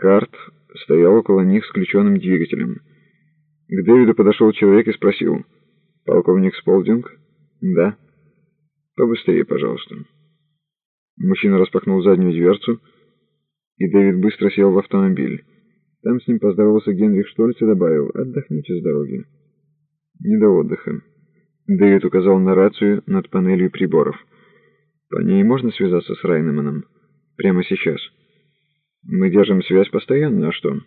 Паккарт стоял около них с включенным двигателем. К Дэвиду подошел человек и спросил. «Полковник Сполдинг?» «Да». «Побыстрее, пожалуйста». Мужчина распахнул заднюю дверцу, и Дэвид быстро сел в автомобиль. Там с ним поздоровался Генрих Штольц и добавил «Отдохните с дороги». «Не до отдыха». Дэвид указал на рацию над панелью приборов. «По ней можно связаться с Райнеманом? Прямо сейчас?» «Мы держим связь постоянно, а что?»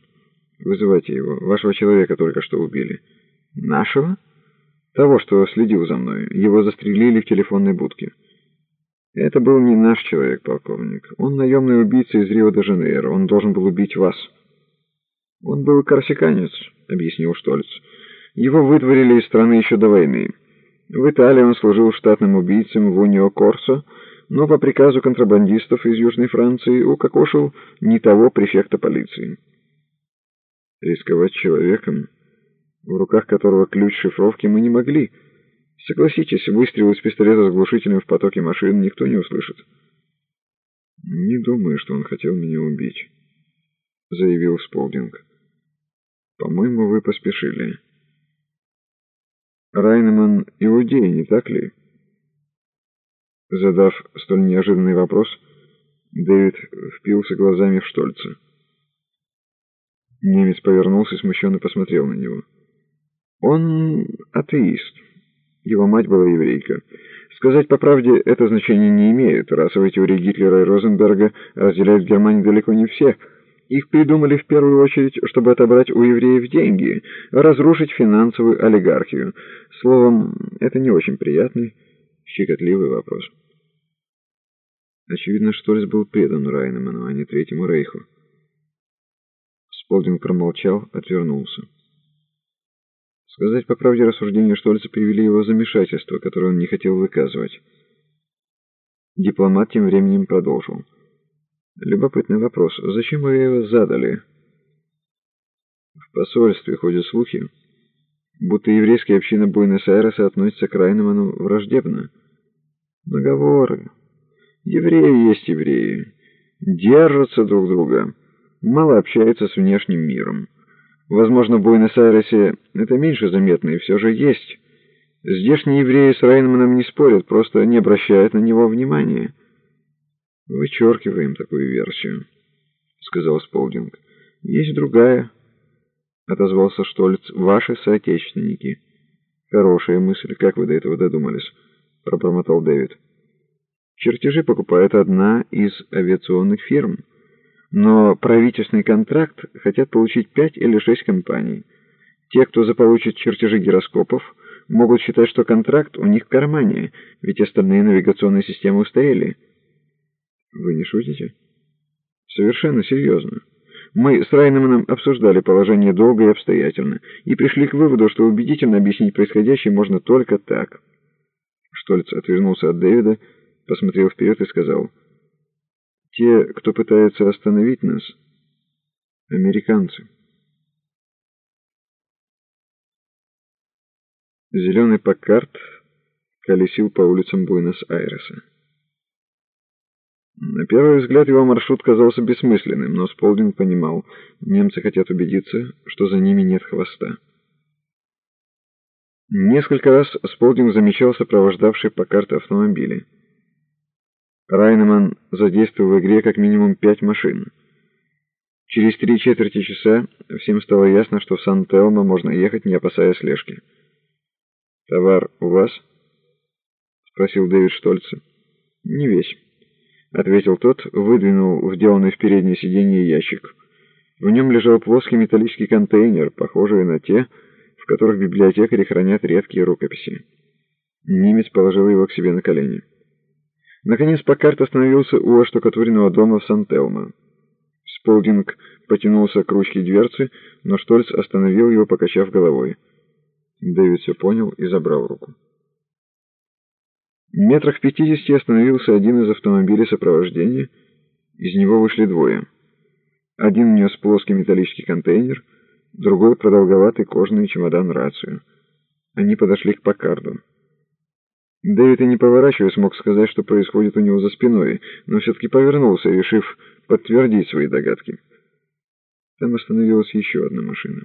«Вызывайте его. Вашего человека только что убили». «Нашего?» «Того, что следил за мной. Его застрелили в телефонной будке». «Это был не наш человек, полковник. Он наемный убийца из Рио-де-Жанейро. Он должен был убить вас». «Он был корсиканец», — объяснил Штольц. «Его вытворили из страны еще до войны. В Италии он служил штатным убийцем в Унио-Корсо, но по приказу контрабандистов из Южной Франции укокошил не того префекта полиции. Рисковать человеком, в руках которого ключ шифровки, мы не могли. Согласитесь, выстрел из пистолета с глушителем в потоке машин никто не услышит. «Не думаю, что он хотел меня убить», — заявил Сполдинг. «По-моему, вы поспешили». «Райнеман иудей, не так ли?» Задав столь неожиданный вопрос, Дэвид впился глазами в Штольца. Немец повернулся и смущенно посмотрел на него. «Он атеист. Его мать была еврейка. Сказать по правде, это значение не имеет. Расовые теории Гитлера и Розенберга разделяют в Германии далеко не все. Их придумали в первую очередь, чтобы отобрать у евреев деньги, разрушить финансовую олигархию. Словом, это не очень приятный, щекотливый вопрос». Очевидно, Штольц был предан Райнеману, а не Третьему Рейху. Сполдинг промолчал, отвернулся. Сказать по правде, рассуждения Штольца привели его в замешательство, которое он не хотел выказывать. Дипломат тем временем продолжил. Любопытный вопрос. Зачем вы его задали? В посольстве ходят слухи, будто еврейская община Буэнос-Айреса относится к Райнеману враждебно. Наговоры. Евреи есть евреи. Держатся друг друга. Мало общаются с внешним миром. Возможно, в Буэнос-Айресе это меньше заметно, и все же есть. Здешние евреи с Райнманом не спорят, просто не обращают на него внимания. «Вычеркиваем такую версию», — сказал Сполдинг. «Есть другая», — отозвался Штольц. «Ваши соотечественники». «Хорошая мысль. Как вы до этого додумались?» — пробормотал Дэвид. Чертежи покупает одна из авиационных фирм, но правительственный контракт хотят получить пять или шесть компаний. Те, кто заполучит чертежи гироскопов, могут считать, что контракт у них в кармане, ведь остальные навигационные системы устарели. Вы не шутите? Совершенно серьезно. Мы с Райнеманом обсуждали положение долго и обстоятельно, и пришли к выводу, что убедительно объяснить происходящее можно только так. Штольц отвернулся от Дэвида, посмотрел вперед и сказал, «Те, кто пытается остановить нас, американцы». Зеленый Паккарт колесил по улицам Буэнос-Айреса. На первый взгляд его маршрут казался бессмысленным, но Сполдинг понимал, немцы хотят убедиться, что за ними нет хвоста. Несколько раз Сполдинг замечал сопровождавшие Паккарт автомобили. Райнеман задействовал в игре как минимум пять машин. Через три четверти часа всем стало ясно, что в Сан-Телмо можно ехать, не опасаясь слежки. «Товар у вас?» — спросил Дэвид Штольца. «Не весь», — ответил тот, выдвинул вделанный в переднее сиденье ящик. В нем лежал плоский металлический контейнер, похожий на те, в которых библиотекари хранят редкие рукописи. Немец положил его к себе на колени. Наконец Паккарт остановился у оштукатуренного дома в Сан-Телмо. Сполдинг потянулся к ручке дверцы, но Штольц остановил его, покачав головой. Дэвид все понял и забрал руку. Метрах в пятидесяти остановился один из автомобилей сопровождения. Из него вышли двое. Один нес плоский металлический контейнер, другой — продолговатый кожаный чемодан-рацию. Они подошли к Паккарду. Дэвид и не поворачиваясь мог сказать, что происходит у него за спиной, но все-таки повернулся, решив подтвердить свои догадки. Там остановилась еще одна машина.